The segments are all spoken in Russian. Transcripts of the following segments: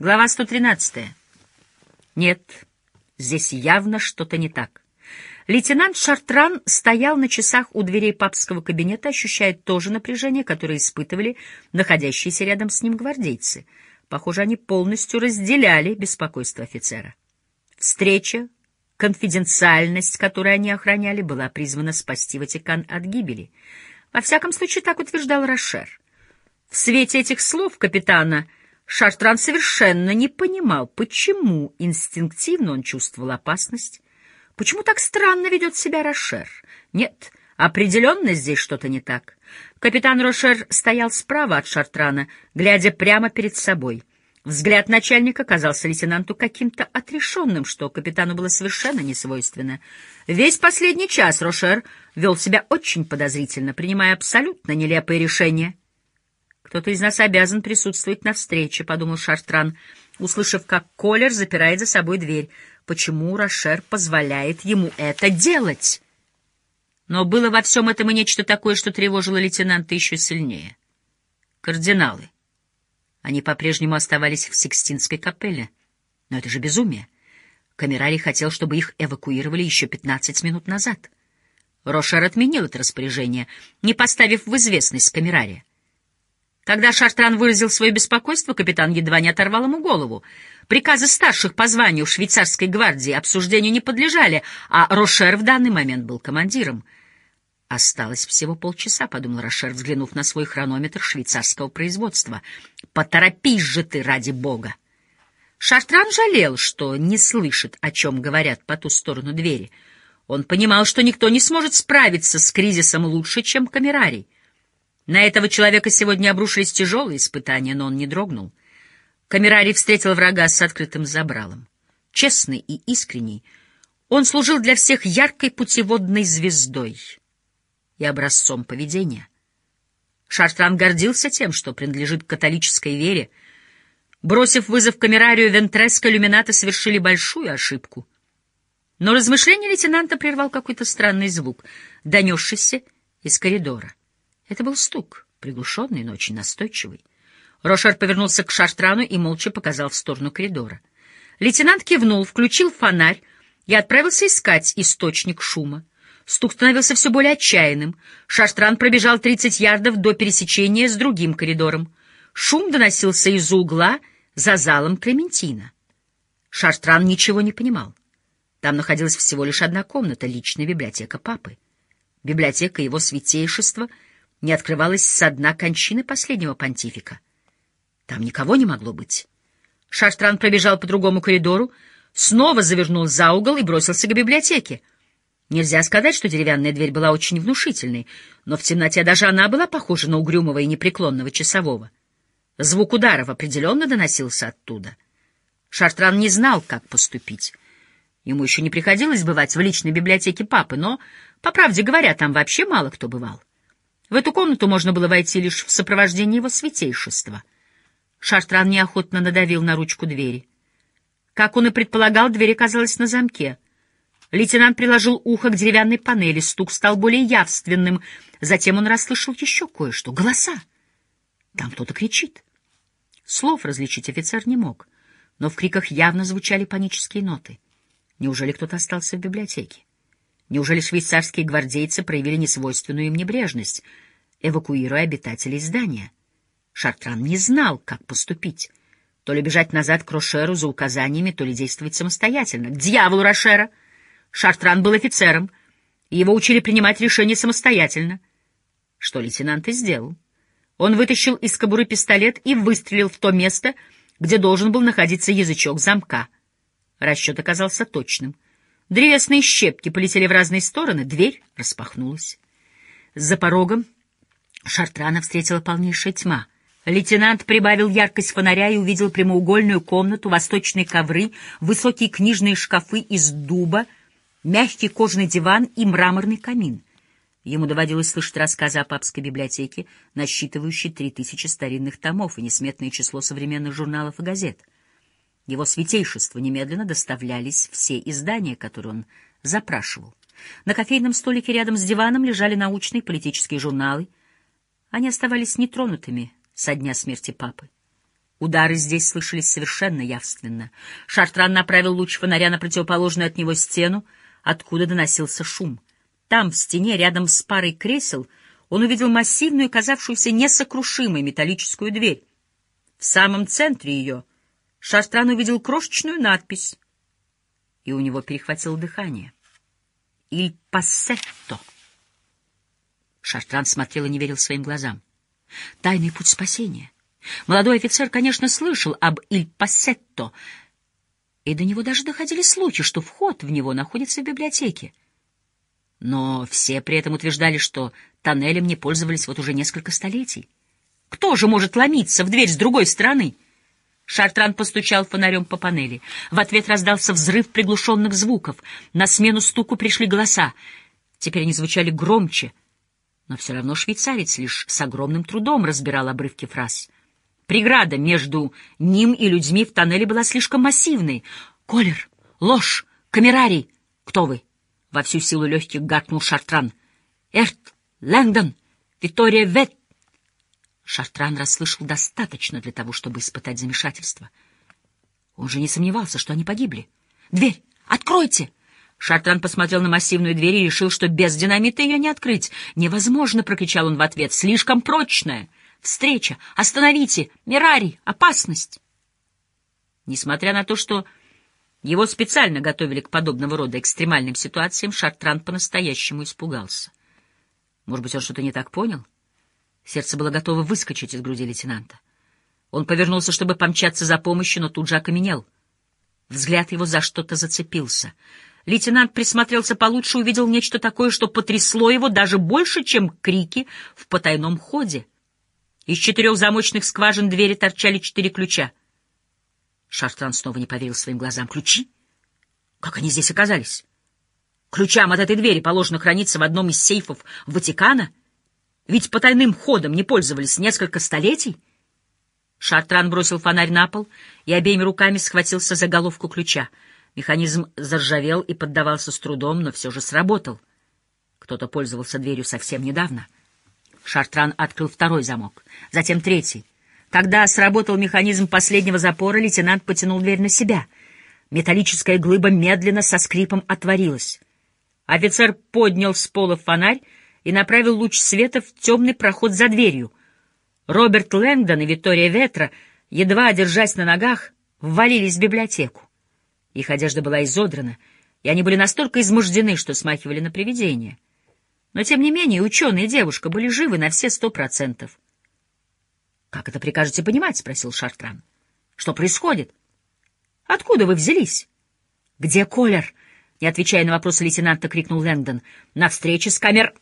Глава 113. Нет, здесь явно что-то не так. Лейтенант Шартран стоял на часах у дверей папского кабинета, ощущая то же напряжение, которое испытывали находящиеся рядом с ним гвардейцы. Похоже, они полностью разделяли беспокойство офицера. Встреча, конфиденциальность, которую они охраняли, была призвана спасти Ватикан от гибели. Во всяком случае, так утверждал Рошер. В свете этих слов капитана Шартран совершенно не понимал, почему инстинктивно он чувствовал опасность, почему так странно ведет себя Рошер. Нет, определенно здесь что-то не так. Капитан Рошер стоял справа от Шартрана, глядя прямо перед собой. Взгляд начальника казался лейтенанту каким-то отрешенным, что капитану было совершенно несвойственно. Весь последний час Рошер вел себя очень подозрительно, принимая абсолютно нелепые решения. «Кто-то из нас обязан присутствовать на встрече», — подумал Шартран, услышав, как Колер запирает за собой дверь. «Почему Рошер позволяет ему это делать?» Но было во всем этом и нечто такое, что тревожило лейтенанта еще сильнее. Кардиналы. Они по-прежнему оставались в Сикстинской капелле. Но это же безумие. Камерарий хотел, чтобы их эвакуировали еще пятнадцать минут назад. Рошер отменил это распоряжение, не поставив в известность Камерария. Когда Шартран выразил свое беспокойство, капитан едва не оторвал ему голову. Приказы старших по званию швейцарской гвардии обсуждению не подлежали, а Рошер в данный момент был командиром. «Осталось всего полчаса», — подумал Рошер, взглянув на свой хронометр швейцарского производства. «Поторопись же ты, ради бога!» Шартран жалел, что не слышит, о чем говорят по ту сторону двери. Он понимал, что никто не сможет справиться с кризисом лучше, чем камерарий. На этого человека сегодня обрушились тяжелые испытания, но он не дрогнул. Камерарий встретил врага с открытым забралом. Честный и искренний, он служил для всех яркой путеводной звездой и образцом поведения. Шартран гордился тем, что принадлежит католической вере. Бросив вызов камерарию, Вентреско иллюминаты совершили большую ошибку. Но размышление лейтенанта прервал какой-то странный звук, донесшийся из коридора. Это был стук, приглушенный, но очень настойчивый. Рошар повернулся к Шартрану и молча показал в сторону коридора. Лейтенант кивнул, включил фонарь и отправился искать источник шума. Стук становился все более отчаянным. Шаштран пробежал тридцать ярдов до пересечения с другим коридором. Шум доносился из угла за залом Клементина. Шаштран ничего не понимал. Там находилась всего лишь одна комната, личная библиотека папы. Библиотека его святейшества — не открывалась со дна кончины последнего понтифика. Там никого не могло быть. Шартран пробежал по другому коридору, снова завернул за угол и бросился к библиотеке. Нельзя сказать, что деревянная дверь была очень внушительной, но в темноте даже она была похожа на угрюмого и непреклонного часового. Звук ударов определенно доносился оттуда. Шартран не знал, как поступить. Ему еще не приходилось бывать в личной библиотеке папы, но, по правде говоря, там вообще мало кто бывал. В эту комнату можно было войти лишь в сопровождении его святейшества. Шартран неохотно надавил на ручку двери. Как он и предполагал, дверь оказалась на замке. Лейтенант приложил ухо к деревянной панели, стук стал более явственным. Затем он расслышал еще кое-что — голоса. Там кто-то кричит. Слов различить офицер не мог, но в криках явно звучали панические ноты. Неужели кто-то остался в библиотеке? Неужели швейцарские гвардейцы проявили несвойственную им небрежность, эвакуируя обитателей здания? Шартран не знал, как поступить. То ли бежать назад к Рошеру за указаниями, то ли действовать самостоятельно. К дьяволу Рошера! Шартран был офицером, и его учили принимать решения самостоятельно. Что лейтенант и сделал. Он вытащил из кобуры пистолет и выстрелил в то место, где должен был находиться язычок замка. Расчет оказался точным — Древесные щепки полетели в разные стороны, дверь распахнулась. За порогом Шартрана встретила полнейшая тьма. Лейтенант прибавил яркость фонаря и увидел прямоугольную комнату, восточные ковры, высокие книжные шкафы из дуба, мягкий кожаный диван и мраморный камин. Ему доводилось слышать рассказы о папской библиотеке, насчитывающей три тысячи старинных томов и несметное число современных журналов и газет. Его святейшеству немедленно доставлялись все издания, которые он запрашивал. На кофейном столике рядом с диваном лежали научные политические журналы. Они оставались нетронутыми со дня смерти папы. Удары здесь слышались совершенно явственно. Шартран направил луч фонаря на противоположную от него стену, откуда доносился шум. Там, в стене, рядом с парой кресел, он увидел массивную, казавшуюся несокрушимой металлическую дверь. В самом центре ее Шартран увидел крошечную надпись, и у него перехватило дыхание. «Иль пассетто». Шартран смотрел и не верил своим глазам. «Тайный путь спасения». Молодой офицер, конечно, слышал об Иль-Пассетто, и до него даже доходили слухи, что вход в него находится в библиотеке. Но все при этом утверждали, что тоннелем не пользовались вот уже несколько столетий. Кто же может ломиться в дверь с другой стороны? Шартран постучал фонарем по панели. В ответ раздался взрыв приглушенных звуков. На смену стуку пришли голоса. Теперь они звучали громче, но все равно швейцарец лишь с огромным трудом разбирал обрывки фраз — Преграда между ним и людьми в тоннеле была слишком массивной. «Колер! Ложь! Камерарий! Кто вы?» Во всю силу легких гаркнул Шартран. «Эрт! Лэнгдон! Виктория Вет!» Шартран расслышал достаточно для того, чтобы испытать замешательство. Он же не сомневался, что они погибли. «Дверь! Откройте!» Шартран посмотрел на массивную дверь и решил, что без динамита ее не открыть. «Невозможно!» — прокричал он в ответ. «Слишком прочная!» Встреча! Остановите! Мирари! Опасность!» Несмотря на то, что его специально готовили к подобного рода экстремальным ситуациям, Шартран по-настоящему испугался. Может быть, он что-то не так понял? Сердце было готово выскочить из груди лейтенанта. Он повернулся, чтобы помчаться за помощью, но тут же окаменел. Взгляд его за что-то зацепился. Лейтенант присмотрелся получше, увидел нечто такое, что потрясло его даже больше, чем крики в потайном ходе. Из четырех замочных скважин двери торчали четыре ключа. Шартран снова не поверил своим глазам. Ключи? Как они здесь оказались? Ключам от этой двери положено храниться в одном из сейфов Ватикана? Ведь потайным ходом не пользовались несколько столетий? Шартран бросил фонарь на пол и обеими руками схватился за головку ключа. Механизм заржавел и поддавался с трудом, но все же сработал. Кто-то пользовался дверью совсем недавно — Шартран открыл второй замок, затем третий. Когда сработал механизм последнего запора, лейтенант потянул дверь на себя. Металлическая глыба медленно со скрипом отворилась. Офицер поднял с пола фонарь и направил луч света в темный проход за дверью. Роберт Лэнгдон и Виктория Ветра, едва держась на ногах, ввалились в библиотеку. Их одежда была изодрана, и они были настолько измождены, что смахивали на привидения. Но, тем не менее, ученые и девушка были живы на все сто процентов. — Как это прикажете понимать? — спросил Шартран. — Что происходит? — Откуда вы взялись? — Где Колер? — не отвечая на вопросы лейтенанта, крикнул Лэндон. — На встрече с камер...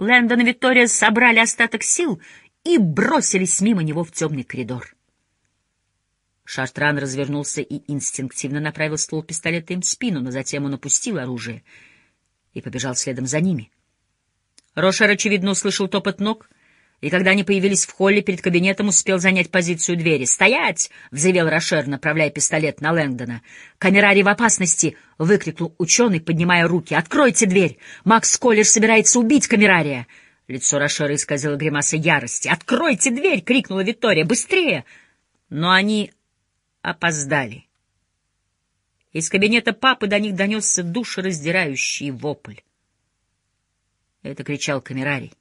Лэндон и Виктория собрали остаток сил и бросились мимо него в темный коридор. Шартран развернулся и инстинктивно направил ствол пистолета им в спину, но затем он опустил оружие и побежал следом за ними. — Рошер, очевидно, услышал топот ног, и когда они появились в холле перед кабинетом, успел занять позицию двери. «Стоять!» — взревел Рошер, направляя пистолет на Лэнгдона. «Камерарий в опасности!» — выкрикнул ученый, поднимая руки. «Откройте дверь! Макс Коллер собирается убить камерария!» Лицо Рошера исказило гримаса ярости. «Откройте дверь!» — крикнула Виктория. «Быстрее!» Но они опоздали. Из кабинета папы до них донесся душераздирающий вопль. Это кричал Камерарий.